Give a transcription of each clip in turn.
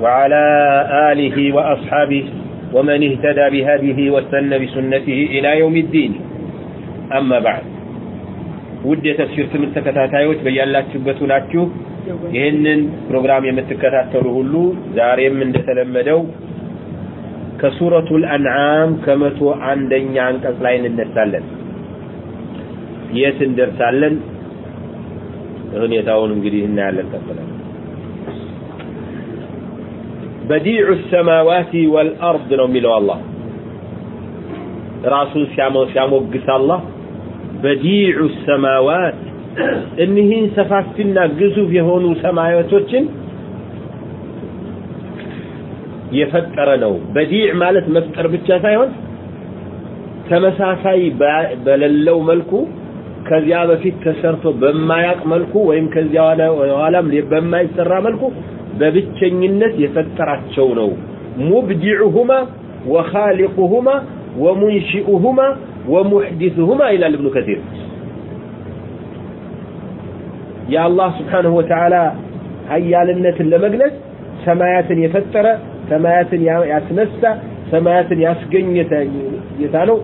وعلى آله وأصحابه ومن اهتدى بهديه واستنى بسنته إلى يوم الدين أما بعد ውድ የተፍሲር ትምህርት ተከታታዮች በያላችሁበት ሁናችሁ ይህንን ፕሮግራም የምትከታተሉ ሁሉ ዛሬም እንደተለመደው ከሱረቱል አንዓም ከመቶ አንደኛ አንቀጽ ላይ እንነሳለን የት እንደርሳለን ሁኔታውን እንግዲህ እናያለን ቀጥለን በዲዑ ሰማዋት ወልአርድ ነው የሚለው አላህ። ራሱን ሲያሞግስ አላህ። በዲዑ ሰማዋት። እኒህን ሰፋፊና ግዙፍ የሆኑ ሰማያቶችን የፈጠረ ነው። በዲዕ ማለት መፍጠር ብቻ ሳይሆን ተመሳሳይ በሌለው መልኩ ከዚያ በፊት ተሰርቶ በማያቅ መልኩ ወይም ከዚያ ኋላም በማይሰራ መልኩ በብቸኝነት የፈጠራቸው ነው ሙብዲዑሁማ ወኻሊቁሁማ ወሙንሺኡሁማ ወሙሕዲሱሁማ ይላል እብኑ ከቲር የአላህ ስብሓንሁ ወተዓላ ሀያልነትን ለመግለጽ ሰማያትን የፈጠረ ሰማያትን ያስነሳ ሰማያትን ያስገኘ ጌታ ነው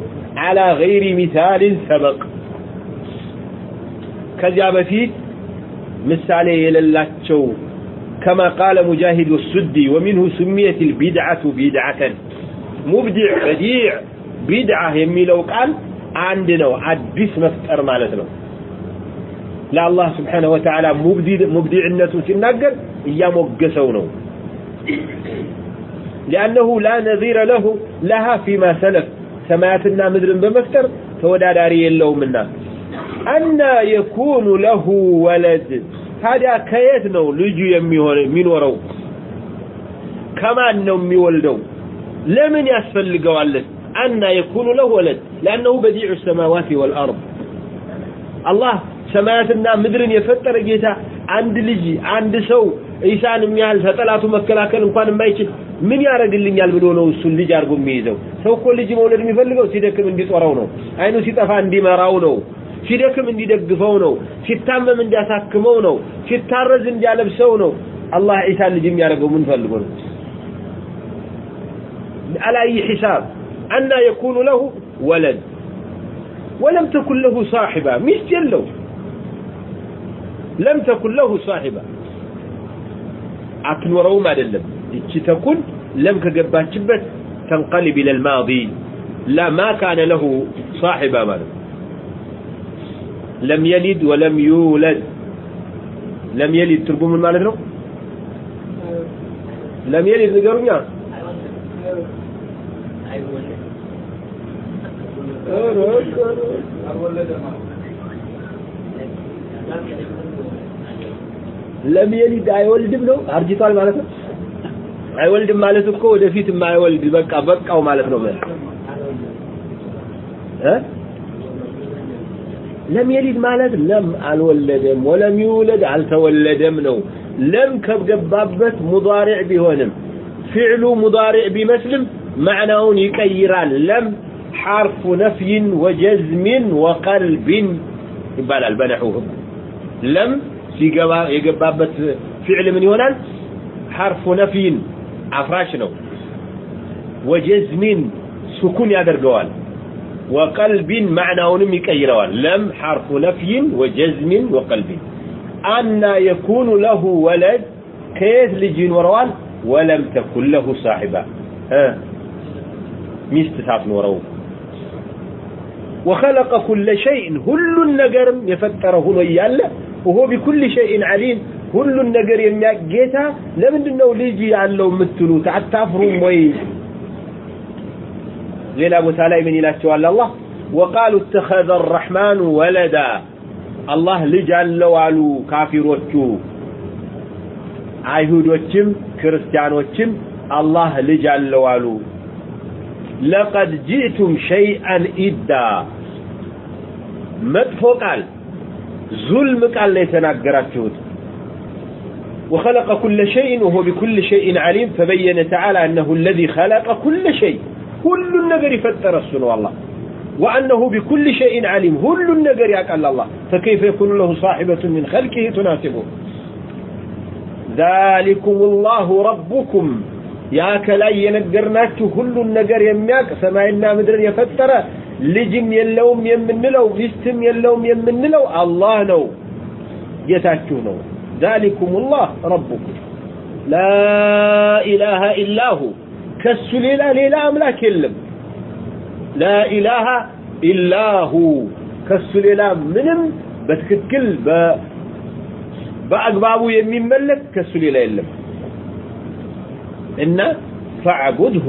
አላ ገይሪ ሚሳልን ሰበቅ ከዚያ በፊት ምሳሌ የሌላቸው كما قال مجاهد السدي ومنه سميت البدعة بدعة مبدع بديع بدعة يميلو قال عندنا አዲስ መፍጠር ማለት ነው ለአላህ ስብሓነሁ ወተዓላ ሙብዲዕነቱ ሲናገር እያሞገሰው ነው لأنه لا نظير له لها فيما سلف ሰማያትና ምድርን በመፍጠር ተወዳዳሪ የለውምና አና የኩኑ ለሁ ወለድ ታዲያ ከየት ነው ልጁ የሚሆን የሚኖረው ከማን ነው የሚወልደው ለምን ያስፈልገዋል አና የኩኑ ለሁ ወለድ لأنه بديع السماوات والأرض الله ሰማያትና ምድርን የፈጠረ ጌታ አንድ ልጅ አንድ ሰው ኢሳን የሚያህል ተጠላቱ መከላከል እንኳን የማይችል ምን ያደርግልኛል ብሎ ነው እሱን ልጅ አድርጎ የሚይዘው ሰው እኮ ልጅ መውለድ የሚፈልገው ሲደክም እንዲጦረው ነው አይኑ ሲጠፋ እንዲመራው ነው ሲደክም እንዲደግፈው ነው ሲታመም እንዲያሳክመው ነው ሲታረዝ እንዲያለብሰው ነው አላህ ዒሳን ልጅ የሚያደርገው ምን ፈልጎ ነው አላይ ሒሳብ አና የኩኑ ለሁ ወለድ ወለም ተኩን ለሁ ሳሒባ ሚስት የለው ለም ተኩን ለሁ ሳሒባ አትኖረውም አይደለም እቺ ተኩን ለም ከገባችበት ተንቀልብ ኢለ ልማዲ ላ ማ ካነ ለሁ ሳሒባ ማለት ነው ለም የሊድ ወለም ዩውለድ። ለም የሊድ ትርጉም ምን ማለት ነው? ለም የሊድ ንገሩኛ። ለም የሊድ አይወልድም ነው? አርጅቷል ማለት ነው? አይወልድም ማለት እኮ ወደፊት የማይወልድ በቃ በቃው ማለት ነው። እ ለም የሊድ ማለት ለም አልወለደም፣ ወለም ይውለድ አልተወለደም ነው። ለም ከገባበት ሙዳሪዕ ቢሆንም ፊዕሉ ሙዳሪዕ ቢመስልም ማዕናውን ይቀይራል። ለም ሐርፉ ነፍይን ወጀዝሚን ወቀልቢን ይባላል። በነሑ ለም ሲገባ የገባበት ፊዕል ምን ይሆናል? ሐርፉ ነፍይን አፍራሽ ነው። ወጀዝሚን ሱኩን ያደርገዋል። وقلب معنى مكيروان. لم حرف نفي وجزم وقلب. أن يكون له ولد كيف لجين وروان؟ ولم تكن له صاحبة. ها؟ ميست ساعة نورو. وخلق كل شيء. كل النجر يفتره وياله وهو بكل شيء عليم. كل النجر يمياجيتا لمن انه ليجي يعلو مثلو تعتفروا وي. ሌላ ቦታ ላይ ምን ይላቸዋል አላህ ወቃሉ እተኸዘ አራሕማኑ ወለዳ አላህ ልጅ አለው አሉ ካፊሮቹ አይሁዶችም ክርስቲያኖችም አላህ ልጅ አለው አሉ ለቀድ ጅእቱም ሸይአን ኢዳ መጥፎ ቃል ዙልም ቃል ላይ የተናገራችሁት وخلق كل شيء وهو بكل شيء عليم فبين تعالى أنه الذي خلق كل شيء كل النجر يفتر السنة والله وأنه بكل شيء عليم كل النجر يقال الله فكيف يكون له صاحبة من خلقه تناسبه ذلكم الله ربكم ያ ከላይ የነገርናችሁ ሁሉን ነገር የሚያቅ ሰማይና ምድርን የፈጠረ ልጅም የለውም የምንለው ሚስትም የለውም የምንለው አላህ ነው ጌታችሁ ነው ذلكم الله ربكم لا إله إلا هو كسو ليلة ليلة أم لا كلم لا إله إلا هو. كسو ليلة منم بتكتكل ب بأقبابه يمين ملك كسو ليلة يلم إن فاعبده.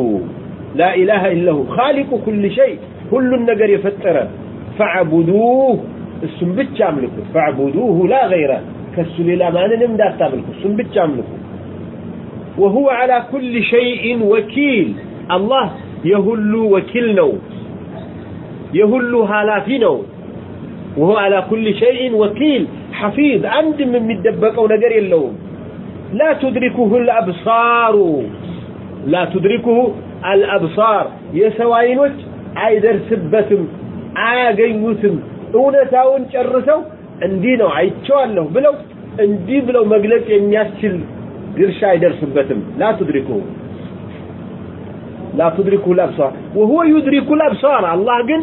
لا إله إلا هو. خالق كل شيء. كل النقر يفتره فاعبدوه. اسم بتشاملكم فاعبدوه لا غيره. كسو ليلة ما نمدات تاملكم اسم بتشاملكم وهو على كل شيء وكيل. الله يهل وكيل نو يهل هالافي نو وهو على كل شيء وكيل. حفيظ. عند من مدبقوا نجر اللوم لا تدركه الأبصار. لا تدركه الأبصار. يسوائنوش عيدر سبتم عاقينوتم. شرسو اندينو እንዲህ ነው بلو اندي بلو مقلت ان يسل ድርሻ አይደርስበትም لا تدركه لا تدركه الأبصار وهو يدرك الأبصار الله ግን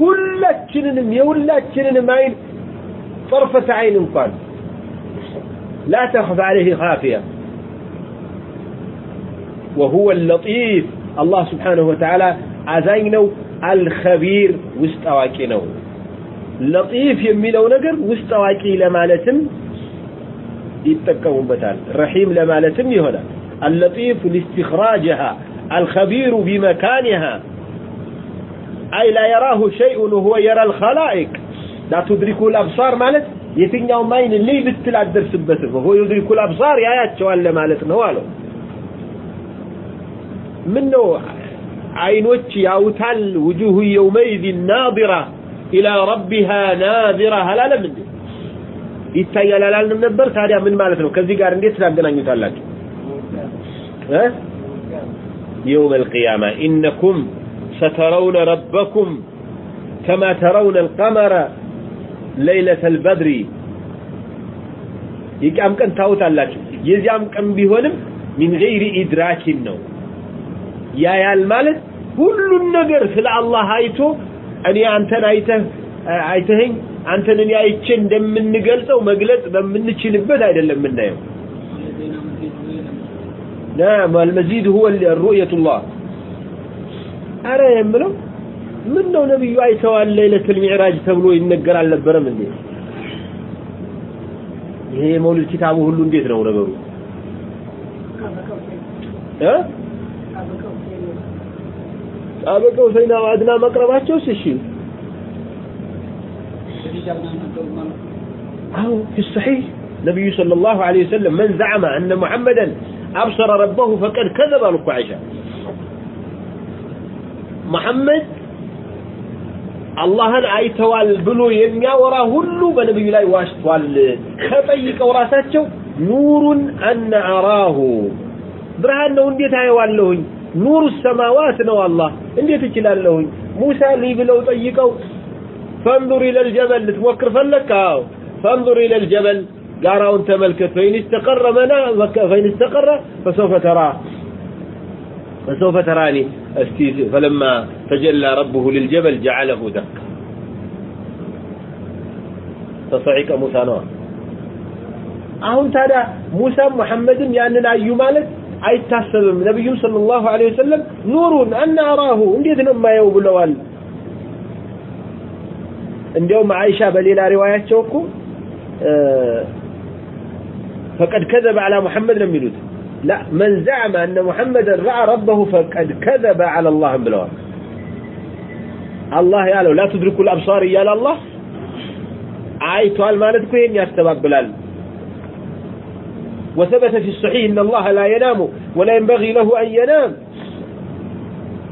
ሁላችንንም የሁላችንንም አይን طرفة عين እንኳን لا تخف عليه خافية وهو اللطيف الله سبحانه وتعالى አዛኝነው አልኸቢር ውስጥ አዋቂ ነው ለጢፍ የሚለው ነገር ውስጥ አዋቂ ለማለትም ይጠቀሙበታል ረሒም ለማለትም ይሆናል اللطيف لاستخراجها الخبير بمكانها أي لا يراه شيء وهو يرى الخلائق لا تدركه الأبصار مالت የትኛውም አይን ልይ ብትል አትደርስበትም هو يدرك الأبصار ያያቸዋል ለማለት ነው አለው ምን ነው አይኖች ያውታል ውጁሁ የውመይዝ ናዚራ ኢላ ረቢሃ ናዚራ አላለም እንዴ ይታያል አላልንም ነበር ታዲያ ምን ማለት ነው ከዚህ ጋር እንዴት ታገናኙታላችሁ እ يوم القيامة إنكم سترون ربكم كما ترون القمر ليلة البدر يقام كان تاوت አላችሁ የዚያም ቀን ቢሆንም من غير إدراك ነው ያያል ማለት ሁሉን ነገር ስለ አላህ አይቶ እኔ አንተን አይተህ አይተኸኝ አንተን እኔ አይቼ እንደምንገልጸው መግለጽ በምንችልበት አይደለም የምናየው نعم المزيد هو الرؤية الله አረ የምለው ምን ነው ነብዩ አይተዋል ለይለቱል ሚዕራጅ ተብሎ ይነገር አልነበረም እንዴ ይሄ የመውሊድ ኪታቡ ሁሉ እንዴት ነው ነገሩ እ ጠበቀው ሰይና አድና መቅረባቸውስ እሺ أو في الصحيح النبي صلى الله عليه وسلم من زعم أن محمدا أبصر ربه فقد كذب لك عائشة محمد አላህን አይተዋል ብሎ የሚያወራ ሁሉ በነብዩ ላይ ዋሽቷል ከጠይቀው ራሳቸው ኑሩን አነ አራሁ ብርሃን ነው እንዴት አየዋለሁኝ ኑሩ ሰማዋት ነው አላህ እንዴት እችላለሁኝ ሙሳ ሊ ብለው ጠይቀው فانظر إلى الجبل لتوكر فلك. أو. فانظر إلى الجبل. قارا أنت ملكت فإن استقر منا فإن استقر فسوف تراه فسوف تراني. فلما تجلى ربه للجبل جعله دكا. تصعيك موسى نوع አሁን موسى محمد መሐመድም ያንን አዩ ማለት አይታሰብም ነብዩ ሰለላሁ ዐለይሂ ወሰለም ኑሩን አና أن እንዴት ما የማየው ብለዋል እንዲያውም አይሻ በሌላ ሪዋያቸው እኮ فقد كذب على محمد لم يلد لا من زعم أن محمدا رأى ربه فقد كذب على الله بلوان الله يالو لا تدركوا الأبصار يا الله عايتوال مالتكو ين يستباب بلال وثبت في الصحيح إن الله لا ينام ولا ينبغي له أن ينام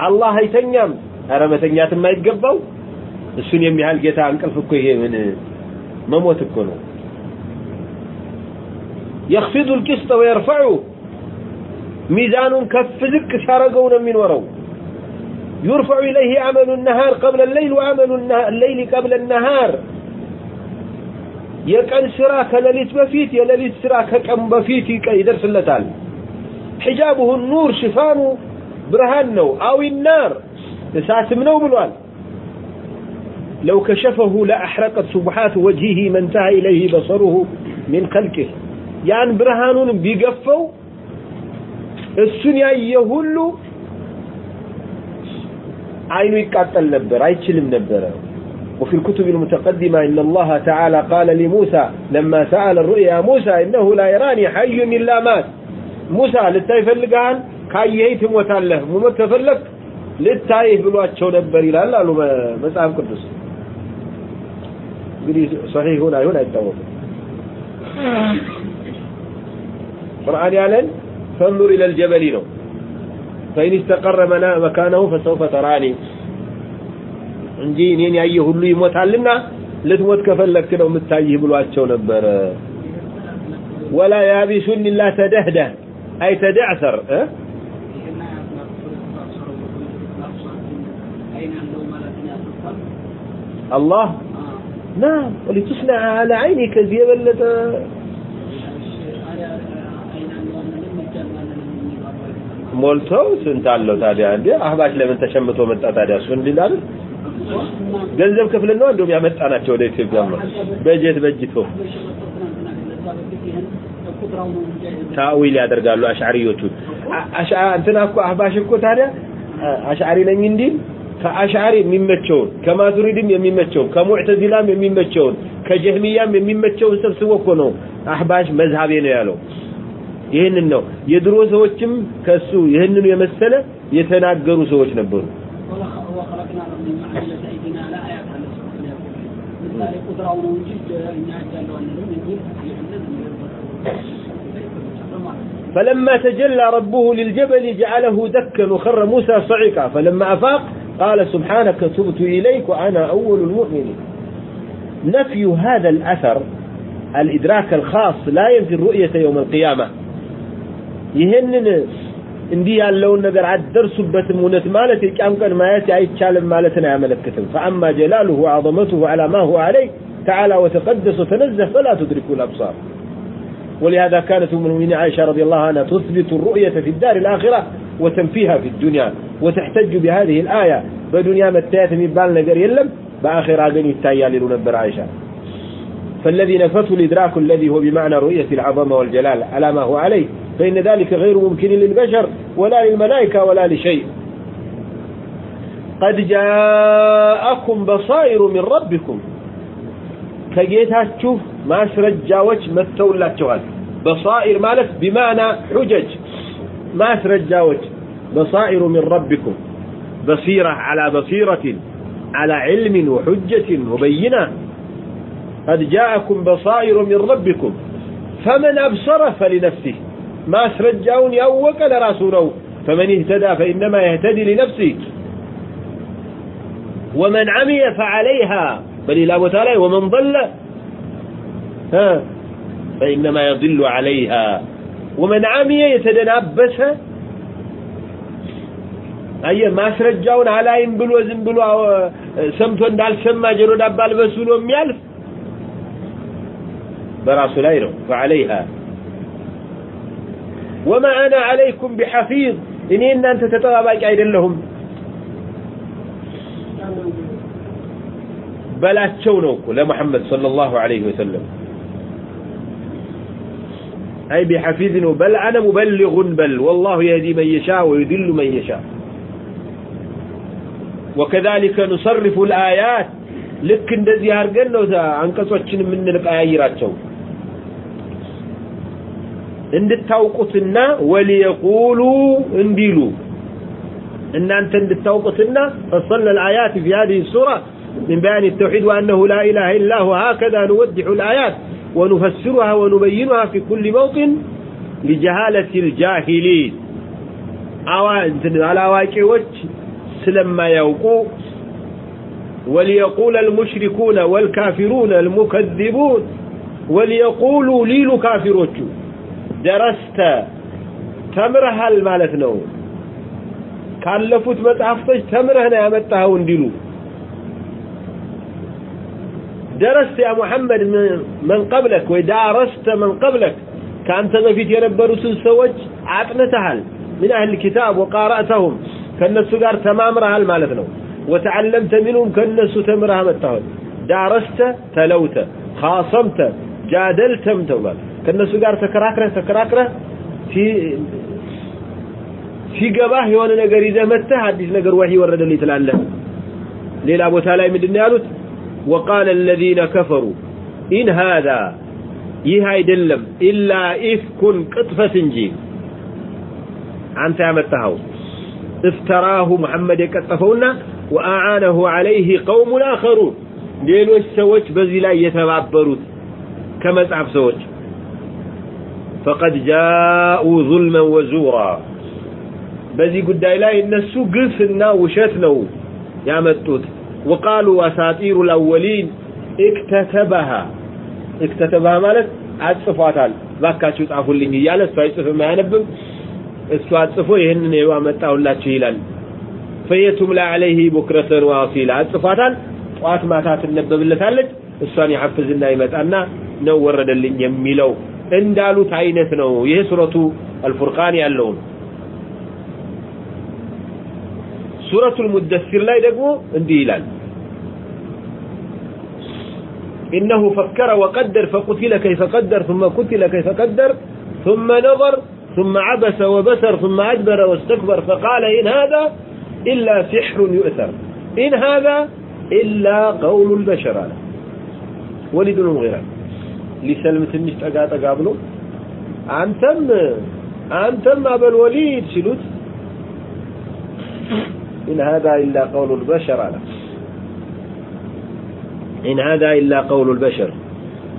الله يتنيم أرى متنيات ما يتقبوا السن يمي هالقيتا انقلف እኮ ይሄ ምን መሞት እኮ ነው يخفض القسط ويرفعه ميزان كف زق ሲያረገው ነው የሚኖረው يرفع إليه عمل النهار قبل الليل وعمل الليل قبل النهار የቀን ስራ ከሌሊት በፊት የሌሊት ስራ ከቀን በፊት ይደርስለታል ሒጃቡሁ ኑር ሽፋኑ ብርሃን ነው አዊ ናር እሳትም ነው ብሏል لو كشفه لأحرقت سبحات وجهه ما انتهى إليه بصره من خلقه يعني برهانون بيقفوا السنيا يهلو عينه يقاتل نبر አይችልም ነበረ وفي الكتب المتقدمة إن الله تعالى قال لموسى لما سأل الرؤيا موسى إنه لا يراني حي إلا مات موسى لتاي فلقان كايهي تموتاله ممت تفلق ልታይህ ብሏቸው ነበር ይላል አሉ መጽሐፍ ቅዱስ እንግዲህ ሰሒህ ይሁን አይሁን አይታወቅም። ቁርአን ያለን ፈንዙር ኢለል ጀበሊ ነው። ፈኢን እስተቀረ መካነሁ ፈሰውፈ ተራኒ። እንጂ እኔን ያየ ሁሉ ይሞታልና ልትሞት ከፈለክ ነው የምታይህ ብሏቸው ነበረ። ወላ ያቢሱን ኢላ ተደህደ። አይ ተደዕሰር አላህ نعم ولتصنع على عينك زي بلت ሞልተው ስንት አለው ታዲያ እንዴ አህባሽ ለምን ተሸምቶ መጣ ታዲያ እሱ እንዲላል ገንዘብ ክፍል ነው እንደውም ያመጣናቸው ወደ ኢትዮጵያ ነው በጀት በጅቶ ታዊል ያደርጋሉ አሽዓሪዮቹ አሻ እንትና እኮ አህባሽ እኮ ታዲያ አሽዓሪ ነኝ እንዲል ከአሽዓሪ የሚመቸውን ከማቱሪድም የሚመቸውን ከሙዕተዚላም የሚመቸውን ከጀህሚያም የሚመቸውን ሰብስቦ እኮ ነው አህባሽ መዝሃቤ ነው ያለው ይህንን ነው የድሮ ሰዎችም ከሱ ይህንኑ የመሰለ የተናገሩ ሰዎች ነበሩ فلما تجلى ربه للجبل جعله دكا وخر موسى صعقا فلما أفاق قال سبحانك تبت إليك وأنا أول المؤمنين نفي هذا الأثر الإدراك الخاص لا ينفي الرؤية يوم القيامة ይህንን እንዲህ ያለውን ነገር አደርሱበትም እውነት ማለት የቂያም ቀን ማየት አይቻልም ማለትን አያመለክትም فأما جلاله وعظمته على ما هو عليه تعالى وتقدس وتنزه فلا تدركه الأبصار ولهذا كانت أم المؤمنين عائشة رضي الله عنها تثبت الرؤية في الدار الآخرة وتنفيها في الدنيا وتحتج بهذه الآية. بدنيا متات من بال نقر يلم بآخر آقن يتايا لنبر عائشة. فالذي نفته الإدراك الذي هو بمعنى رؤية العظمة والجلال على ما هو عليه فإن ذلك غير ممكن للبشر ولا للملائكة ولا لشيء. قد جاءكم بصائر من ربكم كجيتاتشو ما شرجا وجه ما تولى متولاتشوال بصائر مالت بمعنى حجج ما ماش وجه بصائر من ربكم بصيرة على بصيرة على علم وحجة وبينة قد جاءكم بصائر من ربكم فمن أبصر فلنفسه ما سرجعون يأوك لرسوله فمن اهتدى فإنما يهتدي لنفسه ومن عمي فعليها بل إلا ومن ضل ها فإنما يضل عليها. ومن عمي يتدنبسها أي ما سرجعون على إن بلو زن بلو سمتون دال سمى جنو دبال بسولو ميال براسو ليرو فعليها. وما أنا عليكم بحفيظ إن إن أنت تتغبك عيد لهم أيضا لهم بلا تشونوك لمحمد صلى الله عليه وسلم أي بحفيظ بل أنا مبلغ بل والله يهدي من يشاء ويذل من يشاء وكذلك نصرف الآيات ልክ እንደዚህ አድርገን ነው አንቀጾችን የምንቀያይራቸው እንድታውቁትና ወሊየቁሉ እንዲሉ እናንተ እንድታውቁትና فصلنا الآيات في هذه السورة من بيان التوحيد وأنه لا إله إلا هو. هكذا نوضح الآيات ونفسرها ونبينها في كل موطن لجهالة الجاهلين. على واقعوش؟ سلما يوقو. وليقول المشركون والكافرون المكذبون. وليقولوا ليلو كافروቹ درست. ተምረሃል ማለት كان لفوت متعفتش تمرها ነው ያመጣኸው እንዲሉ። درست يا محمد من قبلك ودارست من قبلك كأنت بفيت ينبروا سنسوج عطنتهل من أهل الكتاب وقارأتهم كالنسو قار تمامرها المالتنا وتعلمت منهم كالنسو تمرها متهل دارست تلوت خاصمت جادلتم ተብሏል ከነሱ ጋር ተከራክረህ ተከራክረህ ሲገባህ የሆነ ነገር ይዘህ መጥተህ አዲስ ነገር ወህይ ወረደልኝ ትላለህ ሌላ ቦታ ላይ ምንድነው ያሉት وقال الذين كفروا إن هذا ይህ አይደለም ኢላ ኢፍኩን ቅጥፈት እንጂ አንተ ያመጣኸው افتراه محمد የቀጠፈውና وأعانه عليه قوم آخرون ሌሎች ሰዎች በዚህ ላይ የተባበሩት ከመጽሐፍ ሰዎች فقد جاءوا ظلما وزورا በዚህ ጉዳይ ላይ እነሱ ግፍና ውሸት ነው ያመጡት وقالوا اساطير الاولين اكتتبها اكتتبها ማለት አጽፏታል ባካችሁ ጻፉልኝ እያለ እሱ አይጽፍም አያነብም እሱ አጽፎ ይህንን ያመጣውላችሁ ይላል فيتملى عليه بكرة واصيلا አጽፏታል ጧት ማታ ትነበብለታለች እሷን ያሐፍዝና ይመጣና ነው ወረደልኝ የሚለው እንዳሉት አይነት ነው ይሄ ሱረቱ አልፉርቃን ያለው ሱረቱ المدثر ላይ ደግሞ እንዲህ ይላል إنه فكر وقدر فقتل كيف قدر ثم قتل كيف قدر ثم نظر ثم عبس وبسر ثم أدبر واستكبر فقال إن هذا إلا سحر يؤثر إن هذا إلا قول البشر على ولد المغيرة ሊሰልም ትንሽ ጠጋ ጠጋ ብሎ አንተም አንተም አበል ወሊድ ሲሉት إن هذا إلا قول البشر على إن هذا إلا قول البشر.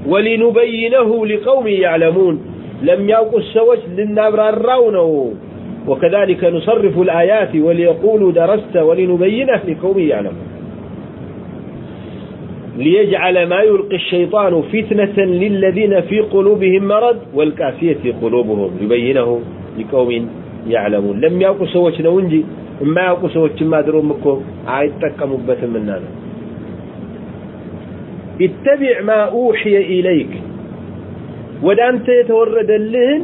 ولنبينه لقوم يعلمون. لم يوقوا السوج للنبرار رونه وكذلك نصرف الآيات وليقولوا درست ولنبينه لقوم يعلمون. ليجعل ما يلقي الشيطان فتنة للذين في قلوبهم مرض والكافية في قلوبهم. يبينه لقوم يعلمون. لم يوقوا سوج نونجي ما يوقوا سوج ما دروا مكو آه، من بثمنا اتبع ما أوحي إليك ወደ አንተ የተወረደልህን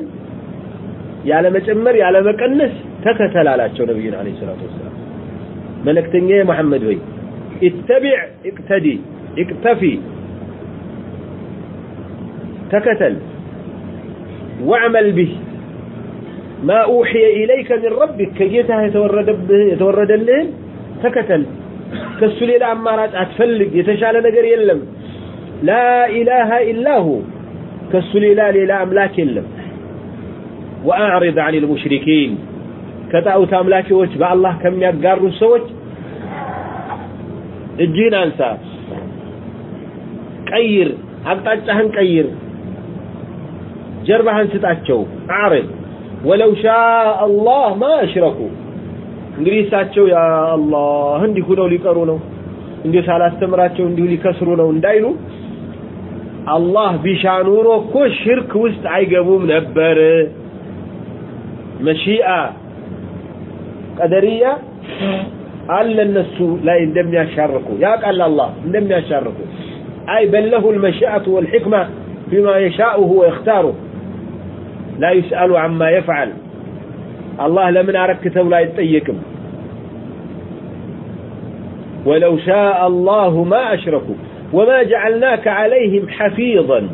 ያለ መጨመር ያለ መቀነስ ተከተል አላቸው ነብዩን አለይሂ ሰላቱ ወሰለም መልእክተኛ መሐመድ ሆይ اتبع اقتدي اقتفي تكتل واعمل به ما أوحي إليك من ربك كجيتها يتورد, يتورد الليل تكتل كالسليل عمارات أتفلق يتشال نقر يلم لا إله إلا هو كالسليل لا أملاك يلم وأعرض عن المشركين كتاوت أملاك وجه الله كم يقاروا السوج الجين أنسى ቀይር አቅጣጫህን ቀይር ጀርባህን ስጣቸው አዕርድ ወለው ሻ አላህ ማ አሽረኩ እንግዲህ እሳቸው ያ አላህ እንዲሁ ነው ሊቀሩ ነው እንዲሁ ሳላስተምራቸው እንዲሁ ሊከስሩ ነው እንዳይሉ አላህ ቢሻ ኑሮ እኮ ሽርክ ውስጥ አይገቡም ነበር። መሺአ ቀደርያ አለ እነሱ ላይ እንደሚያሻርኩ ያውቃል አላህ እንደሚያሻርኩ አይ በል ለሁ ልመሺአቱ ወልሕክማ ፊማ የሻኡሁ ወየኽታሩ ላ ዩስአሉ አማ የፍዓል الله لمن أركته لا يتأيكم ولو شاء الله ما أشركوا وما جعلناك عليهم حفيظا.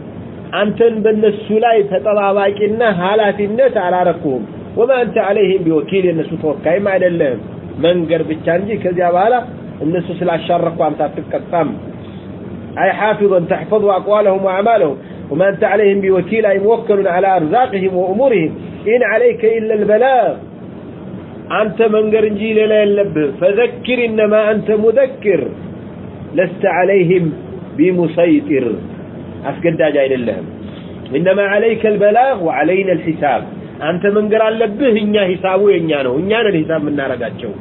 أنتن بالنسو لا يتطلابك إنها على النت على ركهم وما أنت عليهم بوكيل النسو توقعي ما لهم من قرب التانجي كذي أبالا؟ النسو سلا شرقوا أمتا تتكتم أي حافظا تحفظ أقوالهم وأعمالهم. وما أنت عليهم بوكيل أي موكل على أرزاقهم وأمورهم. إن عليك إلا البلاغ. أنت من قرنجيل لا يلبه فذكر إنما أنت مذكر. لست عليهم بمسيطر. أفقد جاي لهم إنما عليك البلاغ وعلينا الحساب. أنت من قران لبه إنيا حسابه إنيانه إنيانا الحساب من نارقات شو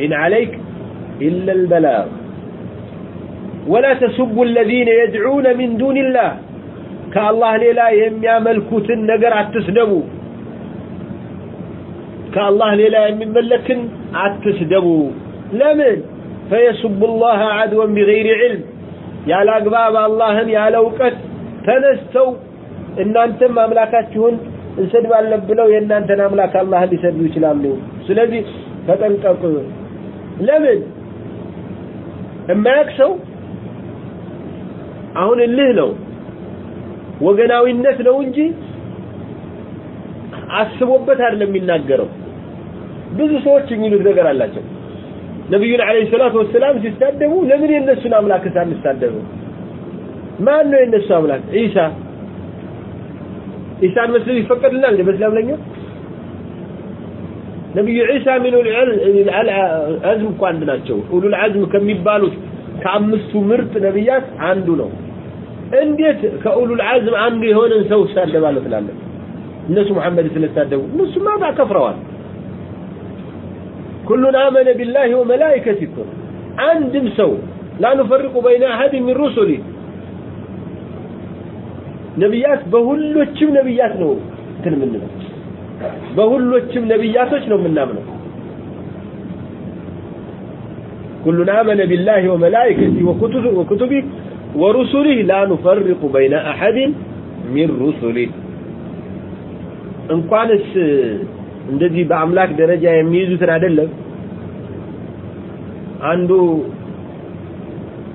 إن عليك إلا البلاغ. ولا تسبوا الذين يدعون من دون الله. ከአላህ ሌላ የሚያመልኩትን ነገር አትስደቡ። ከአላህ ሌላ የሚመለክን አትስደቡ። ለምን? ፈየሱቡ ላህ አድወን ቢገይሪ ዕልም ያለ አግባብ አላህን ያለ እውቀት ተነስተው እናንተም አምላካችሁን እንሰድባለን ብለው የእናንተን አምላክ አላህ ሊሰዱ ይችላሉ። ስለዚህ ተጠንቀቁ። ለምን? የማያውቅ ሰው አሁን እልህ ነው። ወገናዊነት ነው እንጂ አስቦበት አይደለም የሚናገረው። ብዙ ሰዎች የሚሉት ነገር አላቸው። ነብዩን አለይሂ ሰላቱ ወሰላም ሲሳደቡ ለምን የነሱን አምላክ ሳንሳደቡ ማን ነው የነሱ አምላክ? ኢሳ። ኢሳን መስል ይፈቀድልናል እንደ በእስላም ለኛ። ነብዩ ኢሳ ምን አዝም እኮ አንድ ናቸው። ኡሉል አዝም ከሚባሉት ከአምስቱ ምርጥ ነብያት አንዱ ነው እንዴት ከኡሉል አዝም አንዱ የሆነን ሰው ሳደባለ ትላለህ? እነሱ መሐመድ ስለሳደቡ። እነሱማ ከፍረዋል። ኩሉን አመነ ቢላሂ ወመላኢከቲ እኮ አንድም ሰው ላ በይነ አሐድ ሚን ሩሱሊ። ነቢያት በሁሎችም ነቢያት ነው እንትን የምንለው። በሁሎችም ነቢያቶች ነው የምናምነው። ኩሉን አመነ ቢላሂ ወመላኢከቲ ወኩቱቢ ወሩሱሊህ ላ ኑፈርቁ በይነ አሐድን ሚን ሩሱሊህ። እንኳንስ እንደዚህ በአምላክ ደረጃ የሚይዙትን አይደለም። አንዱ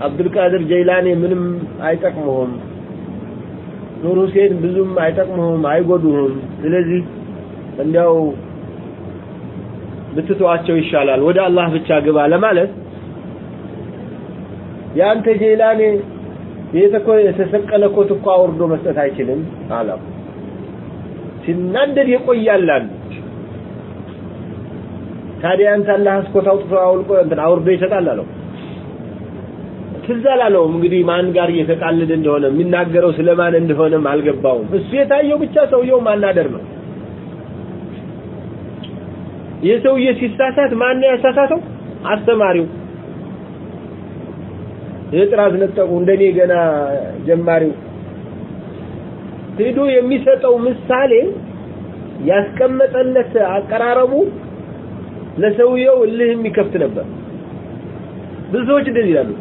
አብዱልቃድር ጀይላኔ ምንም አይጠቅመውም። ኑር ሁሴን ብዙም አይጠቅመውም አይጎዱህም። ስለዚህ እንዲያው ብትተዋቸው ይሻላል። ወደ አላህ ብቻ ግባ ለማለት የአንተ ጀይላኔ የተሰቀለ ኮት እኮ አውርዶ መስጠት አይችልም አላው ሲናደድ የቆያል አሉ። ታዲያ አንተ አላህ አስኮት አውጥቶ አውልቆ እንትን አውርዶ ይሰጣል አለው። ትዝ እንግዲህ ማን ጋር እየተቃለደ እንደሆነ የሚናገረው ስለማን እንደሆነም አልገባውም። እሱ የታየው ብቻ ሰውየው ማናደር ነው። የሰውዬ ሲሳሳት ማን ያሳሳተው? አስተማሪው የጥራዝ ነጠቁ እንደኔ ገና ጀማሪው። ሄዶ የሚሰጠው ምሳሌ ያስቀመጠለት አቀራረቡ ለሰውየው እልህ የሚከፍት ነበር። ብዙ ሰዎች እንደዚህ ይላሉ።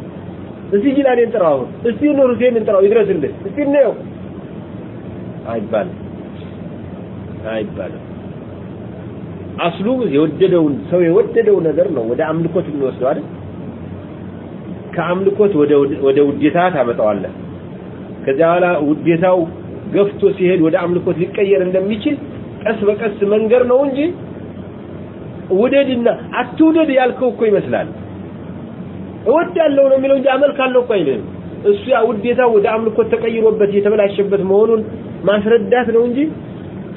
እስቲ ጅላኔን ጥራው አሁን። እስቲ ኑር ሁሴንን ጥራው ይድረስልህ። እስቲ ነው አይባልም። አይባልም። አስሉ የወደደውን ሰው የወደደው ነገር ነው ወደ አምልኮት የሚወስደው አይደል ከአምልኮት ወደ ውዴታ ታመጣዋለህ። ከዚያ በኋላ ውዴታው ገፍቶ ሲሄድ ወደ አምልኮት ሊቀየር እንደሚችል ቀስ በቀስ መንገር ነው እንጂ ውደድና አትውደድ ያልከው እኮ ይመስላል። እወዳለሁ ነው የሚለው እንጂ አመልካለሁ እኮ አይልም እሱ ያ ውዴታ ወደ አምልኮት ተቀይሮበት የተበላሸበት መሆኑን ማስረዳት ነው እንጂ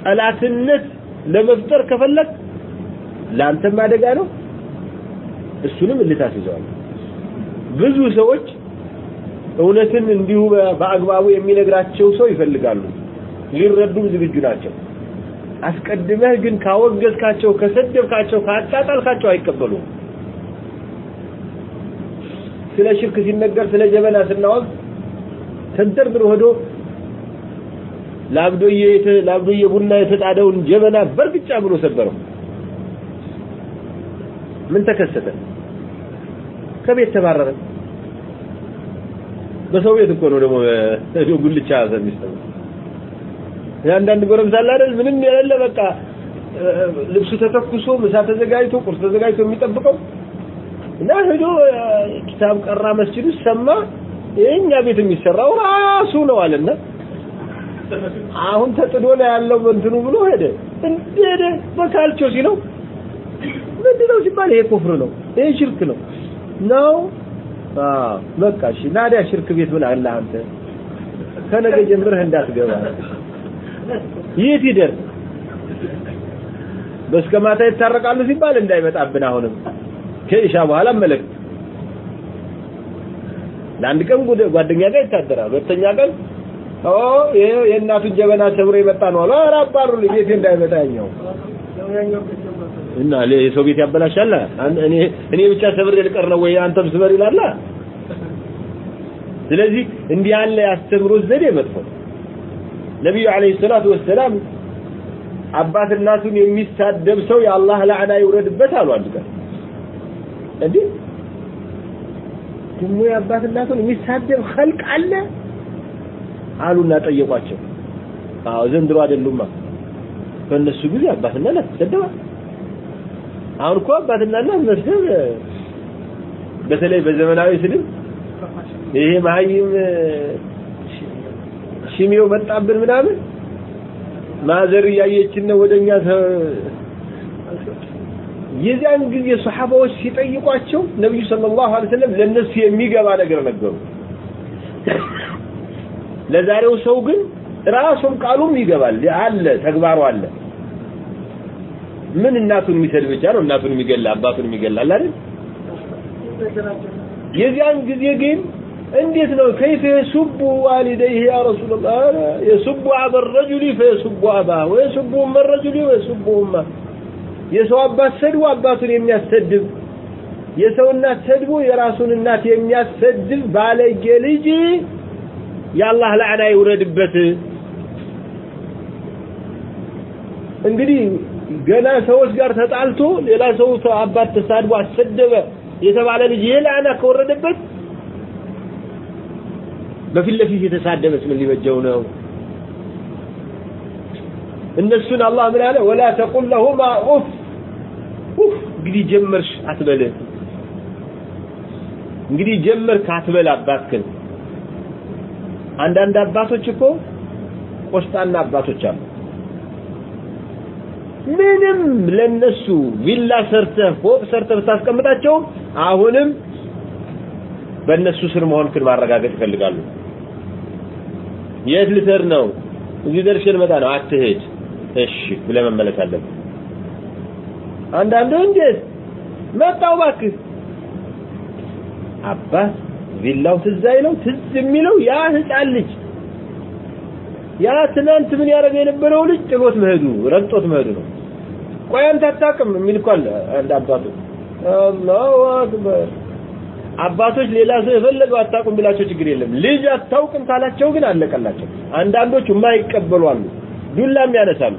ጠላትነት ለመፍጠር ከፈለግ ላንተም አደጋ ነው። እሱንም ልታስይዘዋል ብዙ ሰዎች እውነትን እንዲሁ በአግባቡ የሚነግራቸው ሰው ይፈልጋሉ። ሊረዱም ዝግጁ ናቸው። አስቀድመህ ግን ካወገዝካቸው ከሰደብካቸው ካጣጣልካቸው አይቀበሉም። ስለ ሽርክ ሲነገር ስለ ጀበና ስናወግ ተንደርድሮ ሄዶ ላብዶዬ ቡና የተጣደውን ጀበና በርግጫ ብሎ ሰበረው። ምን ተከሰተ ከቤት ተባረረ በሰው ቤት እኮ ነው ደግሞ ሄዶ ጉልቻ ዘሚስተው ያንዳንድ ጎረምሳ አለ አይደል? ምንም የሌለ በቃ ልብሱ ተተኩሶ ምሳ ተዘጋጅቶ ቁርስ ተዘጋጅቶ የሚጠብቀው እና ሄዶ ኪታብ ቀራ መስጂድ ሰማ። የኛ ቤት የሚሰራው ራሱ ነው አለና አሁን ተጥዶ ነው ያለው በእንትኑ ብሎ ሄደ። እንደደ በካልቾ ሲለው ምንድነው ሲባል ይሄ ኩፍር ነው ይሄ ሽርክ ነው ነው? በቃ እሺ። ናዲያ ሽርክ ቤት ምን አለ አንተ። ከነገ ጀምረህ እንዳትገባ። የት ይደር በስከ ማታ ይታረቃሉ ሲባል እንዳይመጣብን አሁንም። ከኢሻ በኋላ መለክ ለአንድ ቀን ጓደኛ ጋር ይታደራል። ሁለተኛ ቀን ኦ የእናቱን ጀበና ሰብሮ የመጣ ነው አሉ። አባሩልኝ ቤቴ እንዳይመጣ እና የሰው ቤት ያበላሻል? እኔ እኔ ብቻ ሰብሬ ልቀር ነው ወይ አንተም ስበር ይላል? ስለዚህ እንዲህ ያለ ያስተምሮ ዘዴ መጥፎ ነብዩ አለይሂ ሰላቱ ወሰላም አባት እናቱን የሚሳደብ ሰው የአላህ ላዕና ይውረድበት አሉ አንድ ቀን። እንዴ? ደግሞ የአባት እናቱን የሚሳደብ ኸልቅ አለ? አሉና ጠየቋቸው። አዎ ዘንድሮ አይደሉማ። በእነሱ ጊዜ አባትና እናት ተሰደባል አሁን እኮ አባትና እናት መስደብ በተለይ በዘመናዊ ስድብ ይሄ መሀይም ሽሚው መጣብን ምናምን ማዘር እያየችን ነው ወደኛ የዚያን ጊዜ ሰሐባዎች ሲጠይቋቸው ነብዩ ሰለላሁ ዐለይሂ ወሰለም ለነሱ የሚገባ ነገር ነገሩ። ለዛሬው ሰው ግን ራሱም ቃሉም ይገባል። አለ ተግባሩ አለ ምን እናቱን የሚሰድ ብቻ ነው እናቱን የሚገላ አባቱን የሚገላ አይደል የዚያን ጊዜ ግን እንዴት ነው كيف يسب والديه يا رسول الله يسب ابا الرجل فيسب اباه ويسب ام الرجل ويسب امه የሰው አባት ሰድቦ አባቱን የሚያሰድብ የሰው እናት ሰድቦ የራሱን እናት የሚያሰድብ ባለጌ ልጅ የአላህ ለዓና ይውረድበት እንግዲህ ገና ሰዎች ጋር ተጣልቶ ሌላ ሰው አባት ተሳድቦ አሰደበ የተባለ ልጅ ለዓና ከወረደበት በፊት ለፊት የተሳደበስ ምን ሊበጀው ነው። እነሱን አላህ ምን አለ? ወላ ተቁል ለሁማ ኡፍ ኡፍ እንግዲህ ጀመርሽ አትበል። እንግዲህ ጀመርክ አትበል አባትክን አንዳንድ አባቶች እኮ ቆስጣና አባቶች አሉ ምንም ለነሱ ቪላ ሰርተህ ፎቅ ሰርተህ ብታስቀምጣቸው አሁንም በእነሱ ስር መሆንክን ማረጋገጥ ይፈልጋሉ። የት ልትሄድ ነው? እዚህ ደርሼ ልመጣ ነው። አትሄድ። እሺ ብለህ መመለስ አለብህ። አንዳንዱ እንዴት? መጣው እባክህ። አባት ቪላው ትዝ አይለው? ትዝ የሚለው ያ ህፃን ልጅ። ያ ትናንት ምን ያደረገ የነበረው ልጅ ጥሎት መሄዱ ረግጦት መሄዱ ነው ቆይ አንተ አታውቅም የሚል እኮ አለ አንድ አባቱ። አላሁ አክበር። አባቶች ሌላ ሰው የፈለገው አታውቁም ቢላቸው ችግር የለም። ልጅ አታውቅም ካላቸው ግን አለቀላቸው። አንዳንዶቹ የማይቀበሉ አሉ ዱላም ያነሳሉ።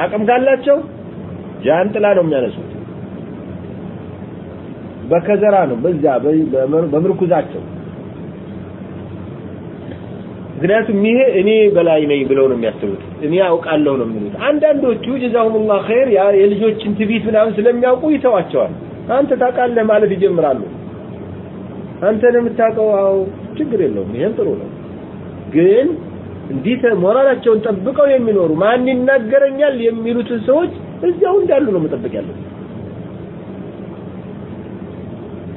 አቅም ካላቸው ጃንጥላ ነው የሚያነሱት። በከዘራ ነው በዛ በምርኩዛቸው። ምክንያቱም ይሄ እኔ በላይ ነኝ ብለው ነው የሚያስቡት እኔ አውቃለሁ ነው የሚሉት አንዳንዶቹ ጀዛሁሙላህ ኸይር ያ የልጆችን ትቢት ምናምን ስለሚያውቁ ይተዋቸዋል አንተ ታውቃለህ ማለት ይጀምራሉ አንተ ነው የምታውቀው አዎ ችግር የለውም ይሄም ጥሩ ነው ግን እንዲህ ሞራላቸውን ጠብቀው የሚኖሩ ማን ይናገረኛል የሚሉትን ሰዎች እዚያው እንዳሉ ነው መጠበቅ ያለብን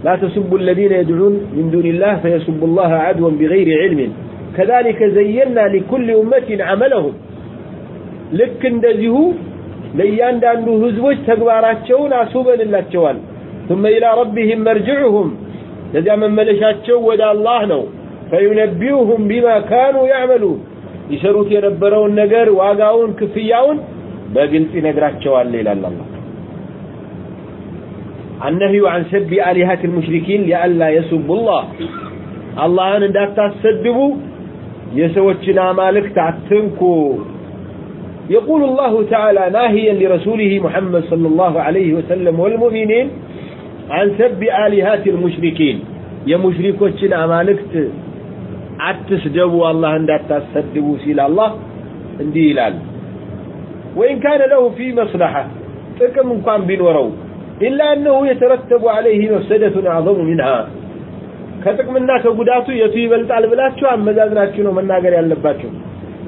لا تسبوا الذين يدعون من دون الله فيسبوا الله عدوا بغير علم كذلك زينا لكل أمة عملهم ልክ እንደዚሁ ለእያንዳንዱ ህዝቦች ተግባራቸውን አስውበንላቸዋል ثم إلى ربهم مرجعهم ለዚያ መመለሻቸው ወደ አላህ ነው فينبئهم بما كانوا يعملون ይሰሩት የነበረውን ነገር ዋጋውን ክፍያውን በግልጽ ይነግራቸዋል ይላል አላህ النهي عن سب آلهة المشركين لئلا يسبوا الله አላህን እንዳታሰድቡ የሰዎችን አማልክት አትንኩ يقول الله تعالى ناهيا لرسوله محمد صلى الله عليه وسلم والمؤمنين عن سب آلهات المشركين. يا مشركو اتشنا مالكت عتسدبوا الله عند التسدبوا سيلا الله اندي إلال. وإن كان له في مصلحة فكم قام بنورو إلا أنه يترتب عليه مفسدة أعظم منها. كتك من ناس قداتو يتيب التعلم لا تشعب مزادنا كنو من ناقر يالباتو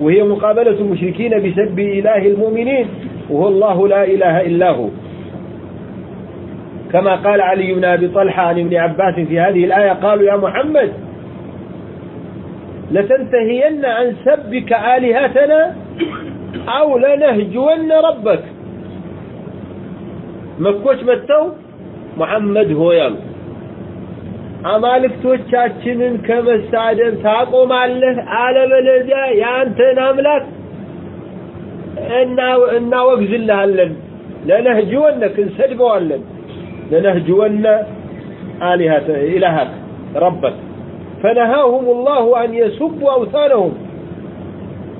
وهي مقابلة المشركين بسب إله المؤمنين وهو الله لا إله إلا هو. كما قال علي بن أبي طلحة عن ابن عباس في هذه الآية قالوا يا محمد لتنتهين عن سبك آلهتنا أو لنهجون ربك. مكوش متو؟ محمد هو يالو. አማልክቶቻችንን ከመሳደብ ታቆማለህ አለበለዚያ የአንተን አምላክ እና እናወግዝልሃለን ለነህጅወነክ እንሰድበዋለን ለነህጅወነ آلهة إلهك ربك فنهاهم الله أن يسبوا أوثانهم